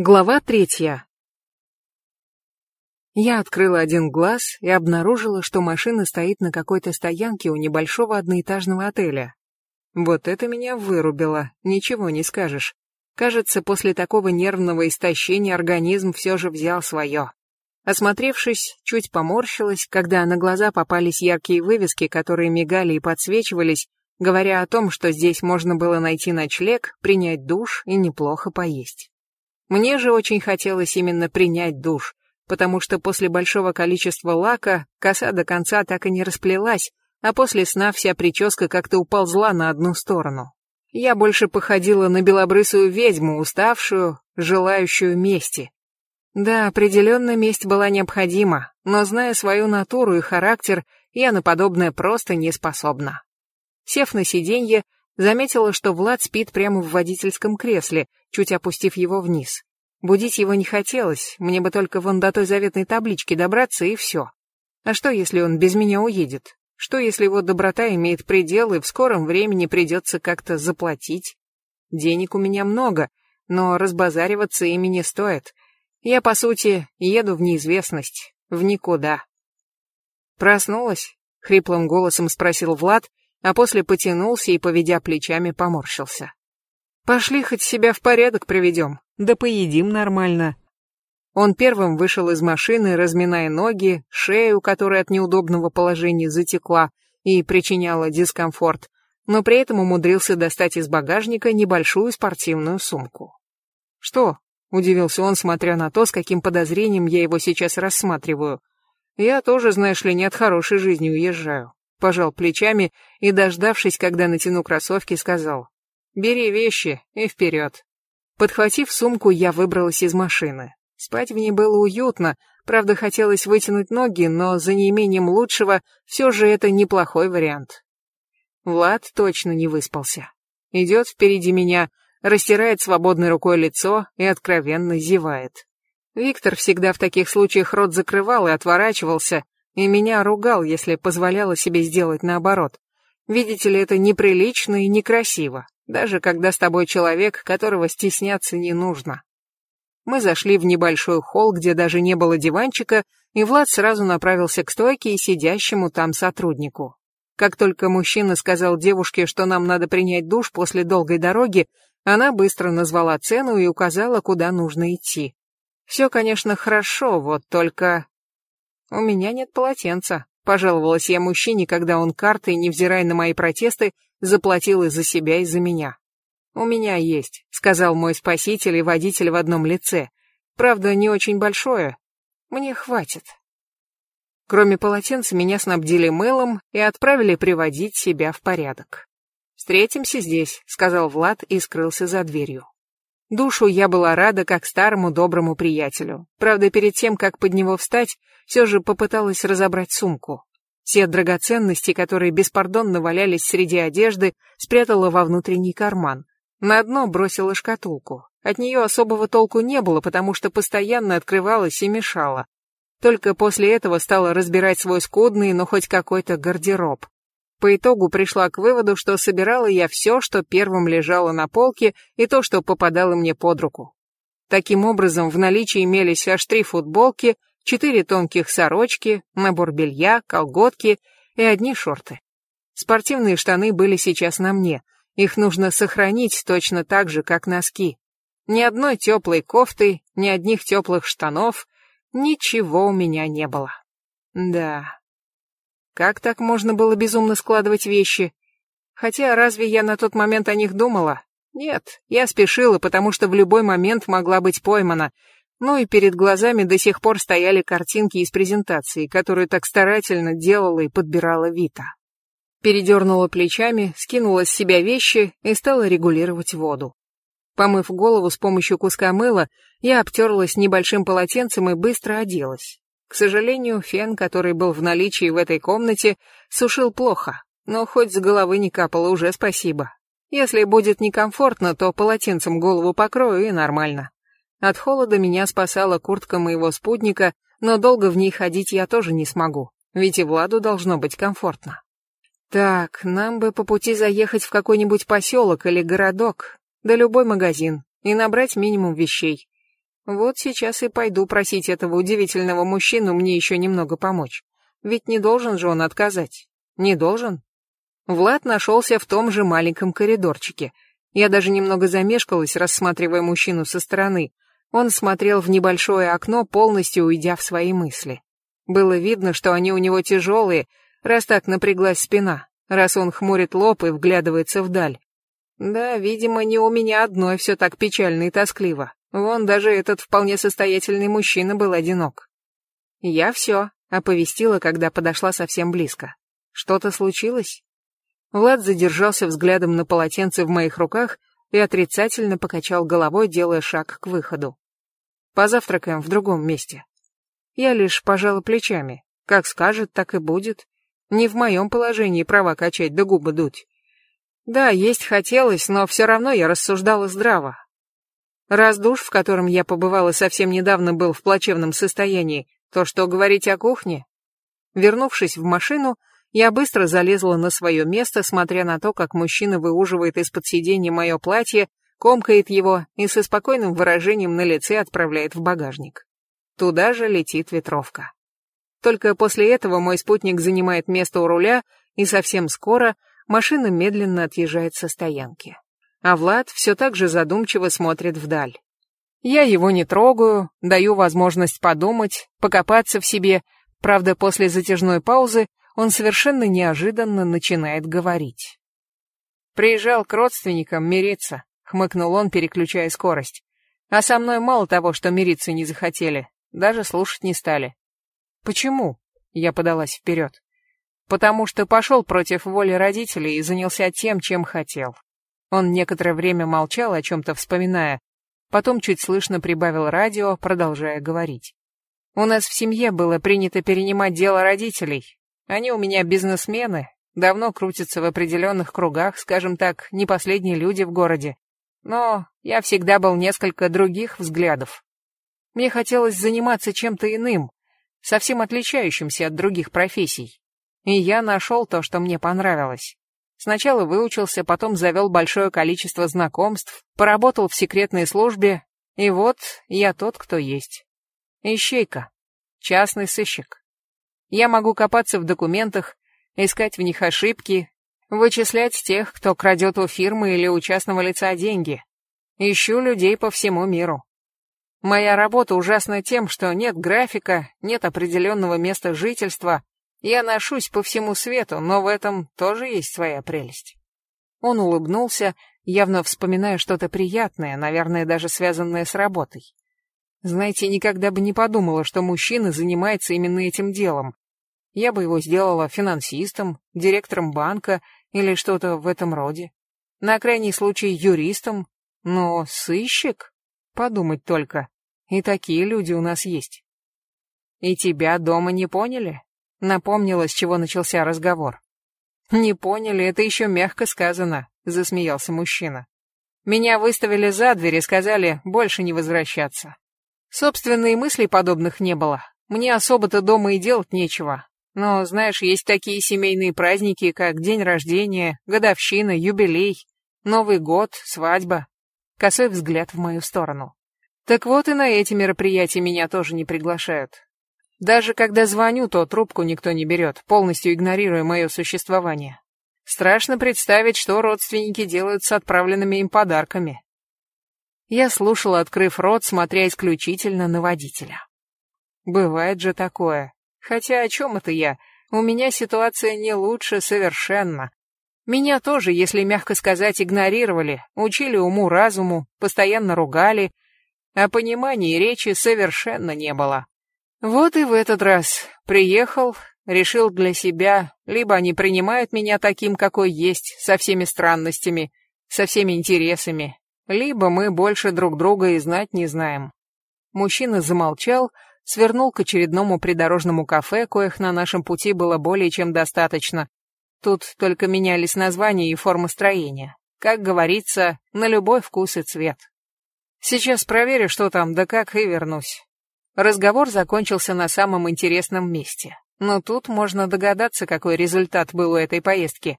Глава третья. Я открыла один глаз и обнаружила, что машина стоит на какой-то стоянке у небольшого одноэтажного отеля. Вот это меня вырубило, ничего не скажешь. Кажется, после такого нервного истощения организм все же взял свое. Осмотревшись, чуть поморщилась, когда на глаза попались яркие вывески, которые мигали и подсвечивались, говоря о том, что здесь можно было найти ночлег, принять душ и неплохо поесть. Мне же очень хотелось именно принять душ, потому что после большого количества лака коса до конца так и не расплелась, а после сна вся прическа как-то уползла на одну сторону. Я больше походила на белобрысую ведьму, уставшую, желающую мести. Да, определенно месть была необходима, но зная свою натуру и характер, я на подобное просто не способна. Сев на сиденье, заметила, что Влад спит прямо в водительском кресле, чуть опустив его вниз. Будить его не хотелось, мне бы только вон до той заветной таблички добраться и все. А что, если он без меня уедет? Что, если его доброта имеет предел и в скором времени придется как-то заплатить? Денег у меня много, но разбазариваться ими не стоит. Я, по сути, еду в неизвестность, в никуда. Проснулась? Хриплым голосом спросил Влад, а после потянулся и, поведя плечами, поморщился. Пошли хоть себя в порядок приведем, да поедим нормально. Он первым вышел из машины, разминая ноги, шею, которая от неудобного положения затекла и причиняла дискомфорт, но при этом умудрился достать из багажника небольшую спортивную сумку. «Что?» — удивился он, смотря на то, с каким подозрением я его сейчас рассматриваю. «Я тоже, знаешь ли, не от хорошей жизни уезжаю». Пожал плечами и, дождавшись, когда натяну кроссовки, сказал. Бери вещи и вперед. Подхватив сумку, я выбралась из машины. Спать в ней было уютно, правда хотелось вытянуть ноги, но за неимением лучшего все же это неплохой вариант. Влад точно не выспался. Идет впереди меня, растирает свободной рукой лицо и откровенно зевает. Виктор всегда в таких случаях рот закрывал и отворачивался, и меня ругал, если позволяла себе сделать наоборот. Видите ли, это неприлично и некрасиво даже когда с тобой человек, которого стесняться не нужно. Мы зашли в небольшой холл, где даже не было диванчика, и Влад сразу направился к стойке и сидящему там сотруднику. Как только мужчина сказал девушке, что нам надо принять душ после долгой дороги, она быстро назвала цену и указала, куда нужно идти. Все, конечно, хорошо, вот только... У меня нет полотенца, пожаловалась я мужчине, когда он картой, невзирая на мои протесты, заплатил и за себя, и за меня. «У меня есть», — сказал мой спаситель и водитель в одном лице. «Правда, не очень большое. Мне хватит». Кроме полотенца, меня снабдили мылом и отправили приводить себя в порядок. «Встретимся здесь», — сказал Влад и скрылся за дверью. Душу я была рада, как старому доброму приятелю. Правда, перед тем, как под него встать, все же попыталась разобрать сумку. Все драгоценности, которые беспардонно валялись среди одежды, спрятала во внутренний карман. На дно бросила шкатулку. От нее особого толку не было, потому что постоянно открывалась и мешала. Только после этого стала разбирать свой скудный, но хоть какой-то гардероб. По итогу пришла к выводу, что собирала я все, что первым лежало на полке, и то, что попадало мне под руку. Таким образом, в наличии имелись аж три футболки, четыре тонких сорочки, набор белья, колготки и одни шорты. Спортивные штаны были сейчас на мне. Их нужно сохранить точно так же, как носки. Ни одной теплой кофты, ни одних теплых штанов, ничего у меня не было. Да. Как так можно было безумно складывать вещи? Хотя разве я на тот момент о них думала? Нет, я спешила, потому что в любой момент могла быть поймана, ну и перед глазами до сих пор стояли картинки из презентации, которую так старательно делала и подбирала Вита. Передернула плечами, скинула с себя вещи и стала регулировать воду. Помыв голову с помощью куска мыла, я обтерлась небольшим полотенцем и быстро оделась. К сожалению, фен, который был в наличии в этой комнате, сушил плохо, но хоть с головы не капало уже спасибо. Если будет некомфортно, то полотенцем голову покрою и нормально. От холода меня спасала куртка моего спутника, но долго в ней ходить я тоже не смогу, ведь и Владу должно быть комфортно. Так, нам бы по пути заехать в какой-нибудь поселок или городок, да любой магазин, и набрать минимум вещей. Вот сейчас и пойду просить этого удивительного мужчину мне еще немного помочь. Ведь не должен же он отказать. Не должен. Влад нашелся в том же маленьком коридорчике. Я даже немного замешкалась, рассматривая мужчину со стороны. Он смотрел в небольшое окно, полностью уйдя в свои мысли. Было видно, что они у него тяжелые, раз так напряглась спина, раз он хмурит лоб и вглядывается вдаль. Да, видимо, не у меня одной все так печально и тоскливо. Вон даже этот вполне состоятельный мужчина был одинок. Я все, оповестила, когда подошла совсем близко. Что-то случилось? Влад задержался взглядом на полотенце в моих руках и отрицательно покачал головой, делая шаг к выходу. Позавтракаем в другом месте. Я лишь пожала плечами. Как скажет, так и будет. Не в моем положении права качать да губы дуть. Да, есть хотелось, но все равно я рассуждала здраво. Раз душ, в котором я побывала совсем недавно, был в плачевном состоянии, то что говорить о кухне? Вернувшись в машину, я быстро залезла на свое место, смотря на то, как мужчина выуживает из-под сиденья мое платье, комкает его и со спокойным выражением на лице отправляет в багажник. Туда же летит ветровка. Только после этого мой спутник занимает место у руля, и совсем скоро машина медленно отъезжает со стоянки а Влад все так же задумчиво смотрит вдаль. Я его не трогаю, даю возможность подумать, покопаться в себе, правда, после затяжной паузы он совершенно неожиданно начинает говорить. «Приезжал к родственникам мириться», — хмыкнул он, переключая скорость. «А со мной мало того, что мириться не захотели, даже слушать не стали». «Почему?» — я подалась вперед. «Потому что пошел против воли родителей и занялся тем, чем хотел. Он некоторое время молчал, о чем-то вспоминая, потом чуть слышно прибавил радио, продолжая говорить. «У нас в семье было принято перенимать дело родителей. Они у меня бизнесмены, давно крутятся в определенных кругах, скажем так, не последние люди в городе. Но я всегда был несколько других взглядов. Мне хотелось заниматься чем-то иным, совсем отличающимся от других профессий. И я нашел то, что мне понравилось. Сначала выучился, потом завел большое количество знакомств, поработал в секретной службе, и вот я тот, кто есть. Ищейка. Частный сыщик. Я могу копаться в документах, искать в них ошибки, вычислять тех, кто крадет у фирмы или у частного лица деньги. Ищу людей по всему миру. Моя работа ужасна тем, что нет графика, нет определенного места жительства, я ношусь по всему свету, но в этом тоже есть своя прелесть. Он улыбнулся, явно вспоминая что-то приятное, наверное, даже связанное с работой. Знаете, никогда бы не подумала, что мужчина занимается именно этим делом. Я бы его сделала финансистом, директором банка или что-то в этом роде. На крайний случай юристом. Но сыщик? Подумать только. И такие люди у нас есть. И тебя дома не поняли? Напомнила, с чего начался разговор. «Не поняли, это еще мягко сказано», — засмеялся мужчина. «Меня выставили за дверь и сказали больше не возвращаться. Собственные мыслей подобных не было. Мне особо-то дома и делать нечего. Но, знаешь, есть такие семейные праздники, как день рождения, годовщина, юбилей, Новый год, свадьба. Косой взгляд в мою сторону. Так вот и на эти мероприятия меня тоже не приглашают. Даже когда звоню, то трубку никто не берет, полностью игнорируя мое существование. Страшно представить, что родственники делают с отправленными им подарками. Я слушала, открыв рот, смотря исключительно на водителя. Бывает же такое. Хотя о чем это я? У меня ситуация не лучше совершенно. Меня тоже, если мягко сказать, игнорировали, учили уму-разуму, постоянно ругали, а понимания речи совершенно не было. Вот и в этот раз приехал, решил для себя, либо они принимают меня таким, какой есть, со всеми странностями, со всеми интересами, либо мы больше друг друга и знать не знаем. Мужчина замолчал, свернул к очередному придорожному кафе, коих на нашем пути было более чем достаточно. Тут только менялись названия и формы строения. Как говорится, на любой вкус и цвет. Сейчас проверю, что там, да как, и вернусь. Разговор закончился на самом интересном месте. Но тут можно догадаться, какой результат был у этой поездки.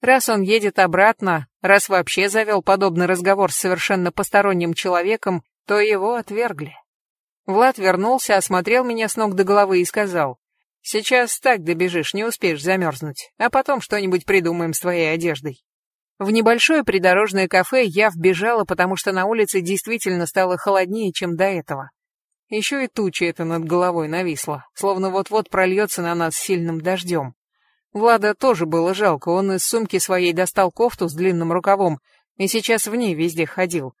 Раз он едет обратно, раз вообще завел подобный разговор с совершенно посторонним человеком, то его отвергли. Влад вернулся, осмотрел меня с ног до головы и сказал, «Сейчас так добежишь, не успеешь замерзнуть, а потом что-нибудь придумаем с твоей одеждой». В небольшое придорожное кафе я вбежала, потому что на улице действительно стало холоднее, чем до этого. Еще и туча эта над головой нависла, словно вот-вот прольется на нас сильным дождем. Влада тоже было жалко, он из сумки своей достал кофту с длинным рукавом и сейчас в ней везде ходил.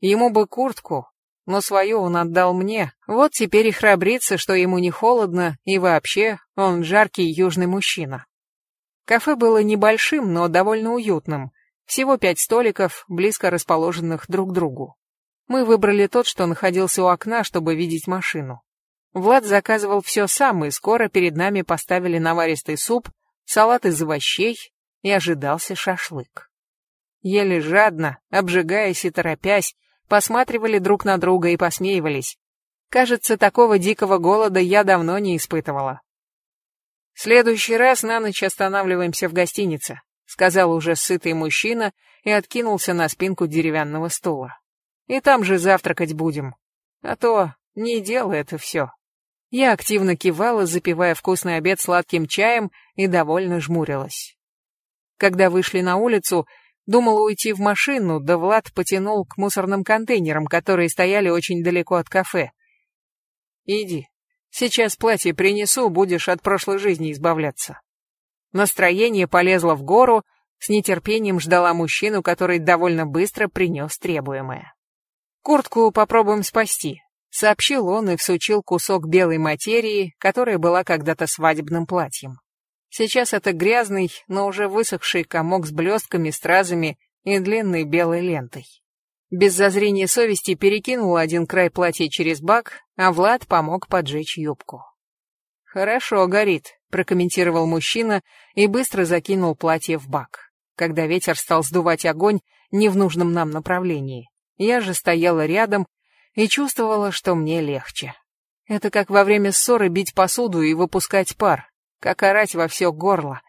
Ему бы куртку, но свою он отдал мне, вот теперь и храбрится, что ему не холодно, и вообще он жаркий южный мужчина. Кафе было небольшим, но довольно уютным. Всего пять столиков, близко расположенных друг к другу. Мы выбрали тот, что находился у окна, чтобы видеть машину. Влад заказывал все сам, и скоро перед нами поставили наваристый суп, салат из овощей, и ожидался шашлык. Ели жадно, обжигаясь и торопясь, посматривали друг на друга и посмеивались. Кажется, такого дикого голода я давно не испытывала. «Следующий раз на ночь останавливаемся в гостинице», сказал уже сытый мужчина и откинулся на спинку деревянного стула. «И там же завтракать будем. А то не дело это все». Я активно кивала, запивая вкусный обед сладким чаем и довольно жмурилась. Когда вышли на улицу, думала уйти в машину, да Влад потянул к мусорным контейнерам, которые стояли очень далеко от кафе. «Иди, сейчас платье принесу, будешь от прошлой жизни избавляться». Настроение полезло в гору, с нетерпением ждала мужчину, который довольно быстро принес требуемое. «Куртку попробуем спасти», сообщил он и всучил кусок белой материи, которая была когда-то свадебным платьем. Сейчас это грязный, но уже высохший комок с блестками, стразами и длинной белой лентой. Без зазрения совести перекинул один край платья через бак, а Влад помог поджечь юбку. «Хорошо, горит», — прокомментировал мужчина и быстро закинул платье в бак, когда ветер стал сдувать огонь не в нужном нам направлении. Я же стояла рядом и чувствовала, что мне легче. Это как во время ссоры бить посуду и выпускать пар, как орать во все горло.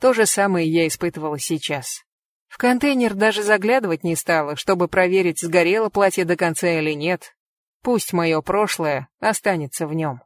То же самое я испытывала сейчас. В контейнер даже заглядывать не стала, чтобы проверить, сгорело платье до конца или нет. Пусть мое прошлое останется в нем.